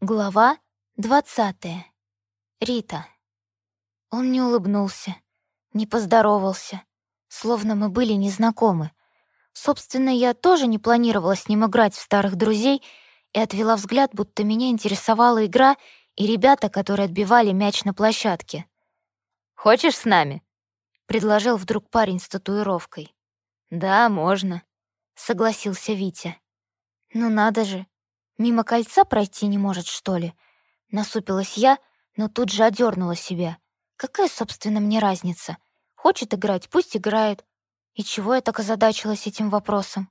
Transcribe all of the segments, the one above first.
Глава двадцатая. Рита. Он не улыбнулся, не поздоровался, словно мы были незнакомы. Собственно, я тоже не планировала с ним играть в старых друзей и отвела взгляд, будто меня интересовала игра и ребята, которые отбивали мяч на площадке. «Хочешь с нами?» — предложил вдруг парень с татуировкой. «Да, можно», — согласился Витя. «Ну надо же, мимо кольца пройти не может, что ли?» Насупилась я, но тут же одернула себя. Какая, собственно, мне разница? Хочет играть, пусть играет. И чего я так озадачилась этим вопросом?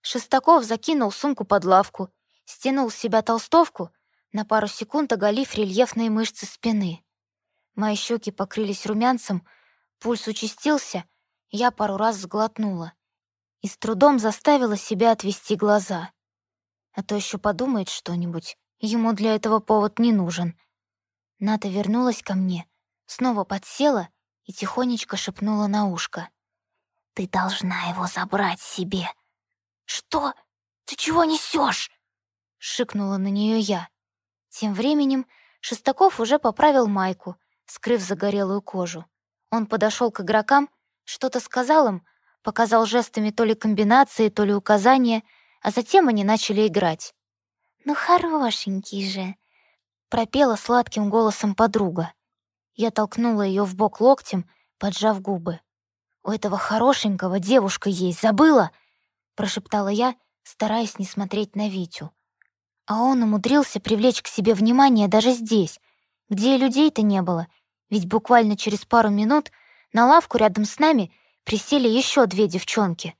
Шестаков закинул сумку под лавку, стянул с себя толстовку, на пару секунд оголив рельефные мышцы спины. Мои щеки покрылись румянцем, пульс участился, я пару раз сглотнула и с трудом заставила себя отвести глаза. А то еще подумает что-нибудь, ему для этого повод не нужен. Ната вернулась ко мне, снова подсела и тихонечко шепнула на ушко. «Ты должна его забрать себе». «Что? Ты чего несешь? шикнула на нее я. Тем временем Шестаков уже поправил майку, скрыв загорелую кожу. Он подошел к игрокам, что-то сказал им, показал жестами то ли комбинации, то ли указания, а затем они начали играть. «Ну, хорошенький же!» — пропела сладким голосом подруга. Я толкнула ее в бок локтем, поджав губы. «У этого хорошенького девушка есть, забыла?» — прошептала я, стараясь не смотреть на Витю. А он умудрился привлечь к себе внимание даже здесь, где людей-то не было, ведь буквально через пару минут на лавку рядом с нами присели еще две девчонки.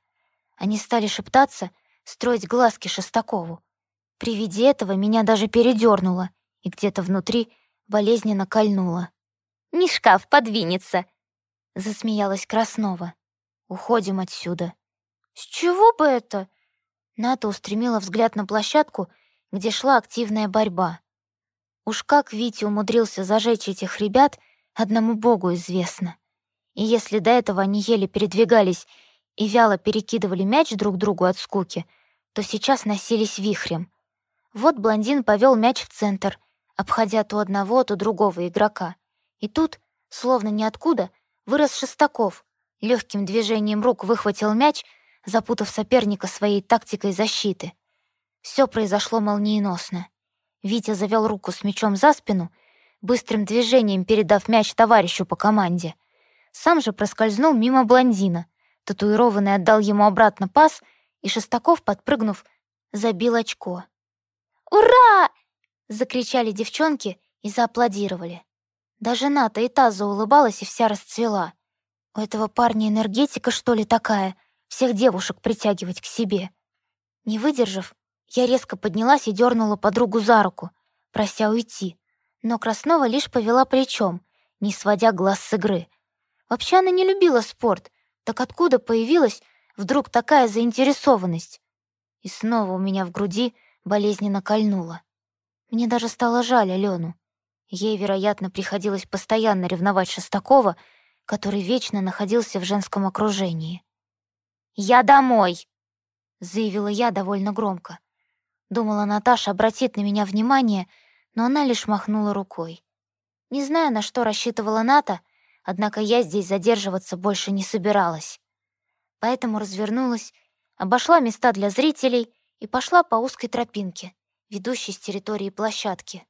Они стали шептаться, строить глазки Шестакову. При виде этого меня даже передернуло и где-то внутри болезненно кольнуло. «Не шкаф подвинется!» — засмеялась Краснова. «Уходим отсюда». «С чего бы это?» Ната устремила взгляд на площадку, где шла активная борьба. Уж как Витя умудрился зажечь этих ребят, одному богу известно. И если до этого они еле передвигались и вяло перекидывали мяч друг другу от скуки, то сейчас носились вихрем. Вот блондин повел мяч в центр, обходя то одного, то другого игрока. И тут, словно ниоткуда, вырос Шестаков, легким движением рук выхватил мяч, запутав соперника своей тактикой защиты. Все произошло молниеносно. Витя завел руку с мячом за спину, быстрым движением передав мяч товарищу по команде — сам же проскользнул мимо блондина. Татуированный отдал ему обратно пас, и Шестаков, подпрыгнув, забил очко. «Ура!» — закричали девчонки и зааплодировали. Даже Ната и та заулыбалась и вся расцвела. У этого парня энергетика, что ли, такая? Всех девушек притягивать к себе. Не выдержав, я резко поднялась и дернула подругу за руку, прося уйти. Но Краснова лишь повела плечом, не сводя глаз с игры — Вообще она не любила спорт. Так откуда появилась вдруг такая заинтересованность? И снова у меня в груди болезненно кольнуло. Мне даже стало жаль Алену. Ей, вероятно, приходилось постоянно ревновать Шестакова, который вечно находился в женском окружении. «Я домой!» — заявила я довольно громко. Думала, Наташа обратит на меня внимание, но она лишь махнула рукой. Не зная, на что рассчитывала Ната, Однако я здесь задерживаться больше не собиралась. Поэтому развернулась, обошла места для зрителей и пошла по узкой тропинке, ведущей с территории площадки.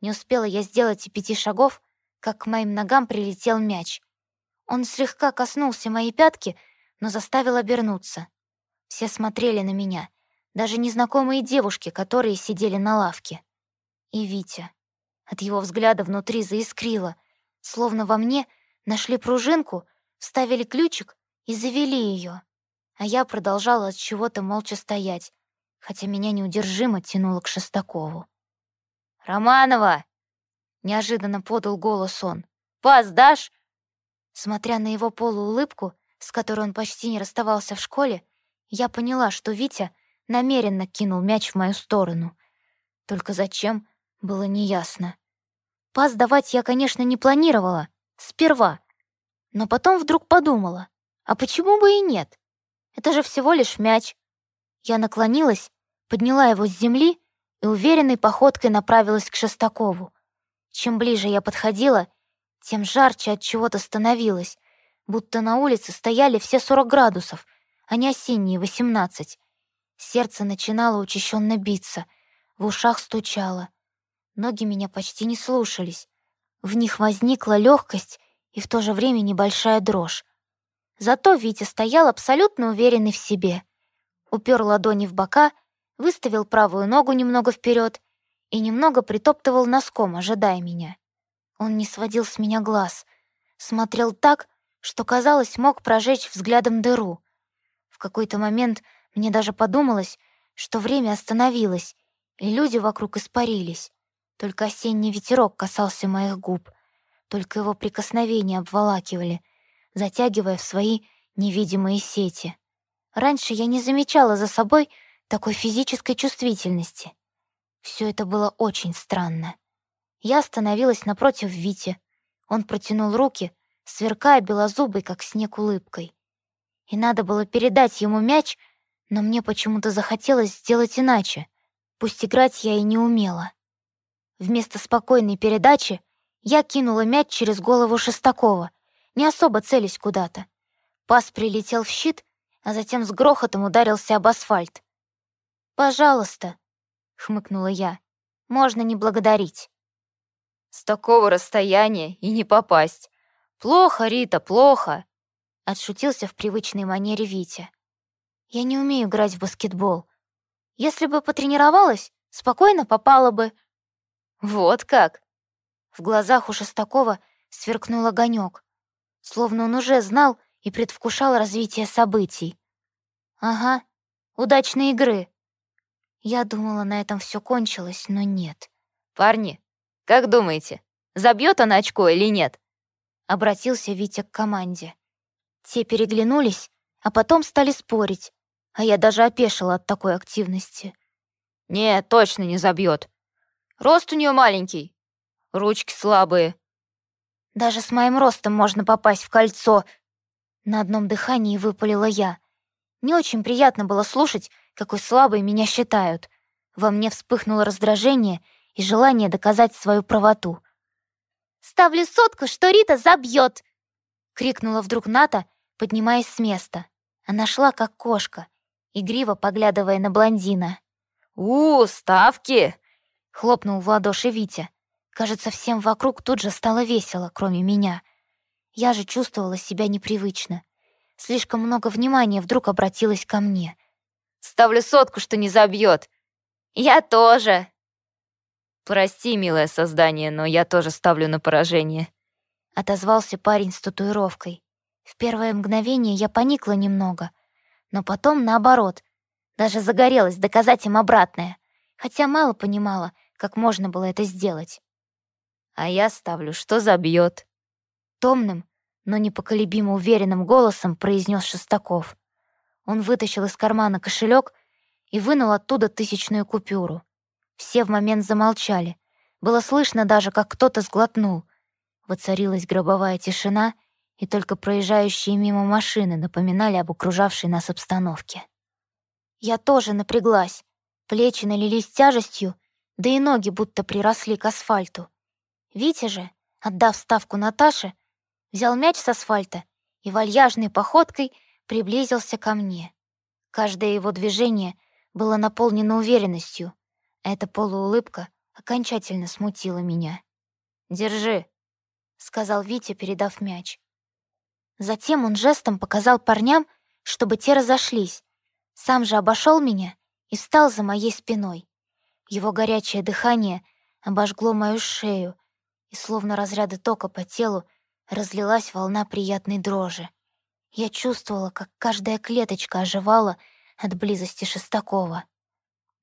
Не успела я сделать и пяти шагов, как к моим ногам прилетел мяч. Он слегка коснулся моей пятки, но заставил обернуться. Все смотрели на меня, даже незнакомые девушки, которые сидели на лавке. И Витя. От его взгляда внутри заискрило, словно во мне нашли пружинку, вставили ключик и завели ее. А я продолжала от чего-то молча стоять, хотя меня неудержимо тянуло к Шестакову. «Романова!» — неожиданно подал голос он. «Пас дашь?» Смотря на его полуулыбку, с которой он почти не расставался в школе, я поняла, что Витя намеренно кинул мяч в мою сторону. Только зачем, было неясно. Пас давать я, конечно, не планировала. Сперва. Но потом вдруг подумала, а почему бы и нет? Это же всего лишь мяч. Я наклонилась, подняла его с земли и уверенной походкой направилась к Шестакову. Чем ближе я подходила, тем жарче от чего-то становилось, будто на улице стояли все 40 градусов, а не осенние 18. Сердце начинало учащенно биться, в ушах стучало. Ноги меня почти не слушались. В них возникла легкость и в то же время небольшая дрожь. Зато Витя стоял абсолютно уверенный в себе. Упер ладони в бока, выставил правую ногу немного вперед и немного притоптывал носком, ожидая меня. Он не сводил с меня глаз, смотрел так, что, казалось, мог прожечь взглядом дыру. В какой-то момент мне даже подумалось, что время остановилось, и люди вокруг испарились. Только осенний ветерок касался моих губ, только его прикосновения обволакивали, затягивая в свои невидимые сети. Раньше я не замечала за собой такой физической чувствительности. Все это было очень странно. Я остановилась напротив Вити. Он протянул руки, сверкая белозубой, как снег, улыбкой. И надо было передать ему мяч, но мне почему-то захотелось сделать иначе. Пусть играть я и не умела. Вместо спокойной передачи я кинула мяч через голову Шестакова, не особо целясь куда-то. Пас прилетел в щит, а затем с грохотом ударился об асфальт. «Пожалуйста», — хмыкнула я, — «можно не благодарить». «С такого расстояния и не попасть. Плохо, Рита, плохо», — отшутился в привычной манере Витя. «Я не умею играть в баскетбол. Если бы потренировалась, спокойно попала бы». «Вот как!» В глазах у Шестакова сверкнул огонек, словно он уже знал и предвкушал развитие событий. «Ага, удачной игры!» Я думала, на этом все кончилось, но нет. «Парни, как думаете, забьет она очко или нет?» Обратился Витя к команде. Те переглянулись, а потом стали спорить, а я даже опешила от такой активности. «Нет, точно не забьет. Рост у нее маленький, ручки слабые». «Даже с моим ростом можно попасть в кольцо!» На одном дыхании выпалила я. Не очень приятно было слушать, какой слабой меня считают. Во мне вспыхнуло раздражение и желание доказать свою правоту. «Ставлю сотку, что Рита забьет!» — крикнула вдруг Ната, поднимаясь с места. Она шла, как кошка, игриво поглядывая на блондина. «У, ставки!» — хлопнул в ладоши Витя. Кажется, всем вокруг тут же стало весело, кроме меня. Я же чувствовала себя непривычно. Слишком много внимания вдруг обратилось ко мне. «Ставлю сотку, что не забьет!» «Я тоже!» «Прости, милое создание, но я тоже ставлю на поражение», — отозвался парень с татуировкой. В первое мгновение я поникла немного, но потом наоборот. Даже загорелась доказать им обратное, хотя мало понимала, как можно было это сделать. «А я ставлю, что забьет», — томным, но непоколебимо уверенным голосом произнес Шестаков. Он вытащил из кармана кошелек и вынул оттуда тысячную купюру. Все в момент замолчали. Было слышно даже, как кто-то сглотнул. Воцарилась гробовая тишина, и только проезжающие мимо машины напоминали об окружавшей нас обстановке. Я тоже напряглась. Плечи налились тяжестью, да и ноги будто приросли к асфальту. Витя же, отдав ставку Наташе, взял мяч с асфальта и вальяжной походкой приблизился ко мне. Каждое его движение было наполнено уверенностью — эта полуулыбка окончательно смутила меня. «Держи», — сказал Витя, передав мяч. Затем он жестом показал парням, чтобы те разошлись. Сам же обошел меня и встал за моей спиной. Его горячее дыхание обожгло мою шею, и словно разряды тока по телу разлилась волна приятной дрожи. Я чувствовала, как каждая клеточка оживала от близости Шестакова.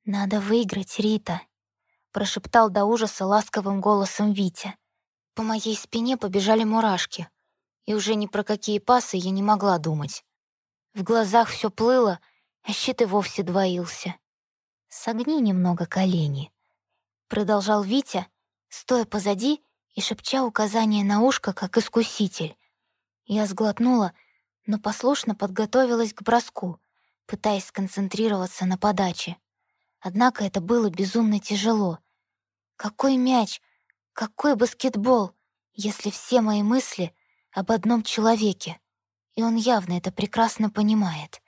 «Надо выиграть, Рита», — прошептал до ужаса ласковым голосом Витя. По моей спине побежали мурашки, и уже ни про какие пасы я не могла думать. В глазах все плыло, а щит и вовсе двоился. «Согни немного колени», — продолжал Витя, стоя позади и шепча указания на ушко, как искуситель. Я сглотнула, но послушно подготовилась к броску, пытаясь сконцентрироваться на подаче. Однако это было безумно тяжело. Какой мяч, какой баскетбол, если все мои мысли об одном человеке, и он явно это прекрасно понимает.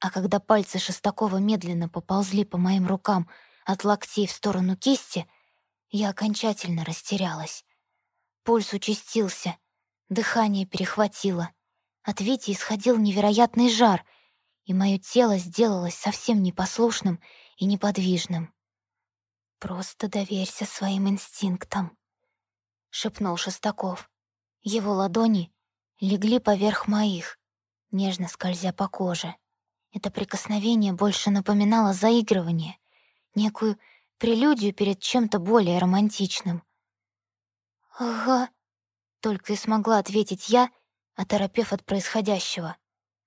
А когда пальцы Шестакова медленно поползли по моим рукам от локтей в сторону кисти, я окончательно растерялась. Пульс участился, дыхание перехватило. От Вити исходил невероятный жар, и мое тело сделалось совсем непослушным и неподвижным. «Просто доверься своим инстинктам», — шепнул Шестаков. Его ладони легли поверх моих, нежно скользя по коже. Это прикосновение больше напоминало заигрывание, некую прелюдию перед чем-то более романтичным. «Ага», — только и смогла ответить я, оторопев от происходящего.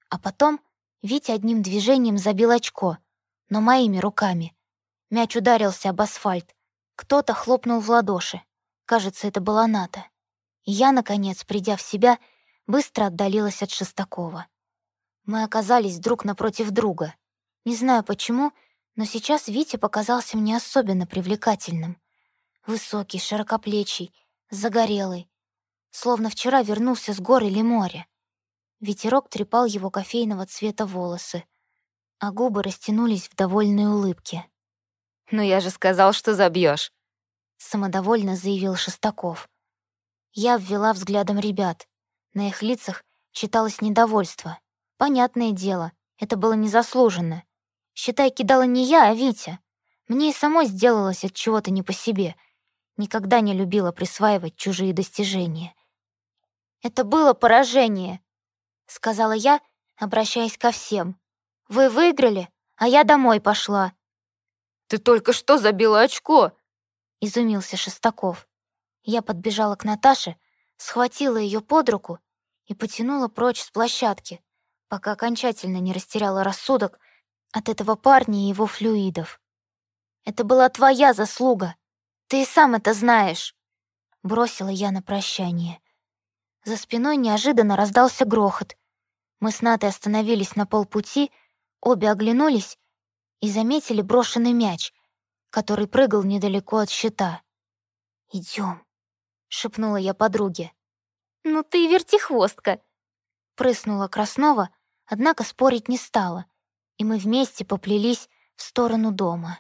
А потом Витя одним движением забил очко, но моими руками. Мяч ударился об асфальт. Кто-то хлопнул в ладоши. Кажется, это была Ната. И я, наконец, придя в себя, быстро отдалилась от Шестакова. Мы оказались друг напротив друга. Не знаю почему, но сейчас Витя показался мне особенно привлекательным. Высокий, широкоплечий, загорелый. Словно вчера вернулся с гор или моря. Ветерок трепал его кофейного цвета волосы, а губы растянулись в довольной улыбке. «Ну я же сказал, что забьешь, самодовольно заявил Шестаков. Я ввела взглядом ребят. На их лицах читалось недовольство. Понятное дело, это было незаслуженно. Считай, кидала не я, а Витя. Мне и самой сделалось от чего-то не по себе. Никогда не любила присваивать чужие достижения. «Это было поражение», — сказала я, обращаясь ко всем. «Вы выиграли, а я домой пошла». «Ты только что забила очко!» — изумился Шестаков. Я подбежала к Наташе, схватила ее под руку и потянула прочь с площадки, пока окончательно не растеряла рассудок от этого парня и его флюидов. «Это была твоя заслуга. Ты и сам это знаешь», — бросила я на прощание. За спиной неожиданно раздался грохот. Мы с Натой остановились на полпути, обе оглянулись и заметили брошенный мяч, который прыгал недалеко от щита. «Идем», — шепнула я подруге. «Ну ты вертихвостка», — прыснула Краснова, однако спорить не стала, и мы вместе поплелись в сторону дома.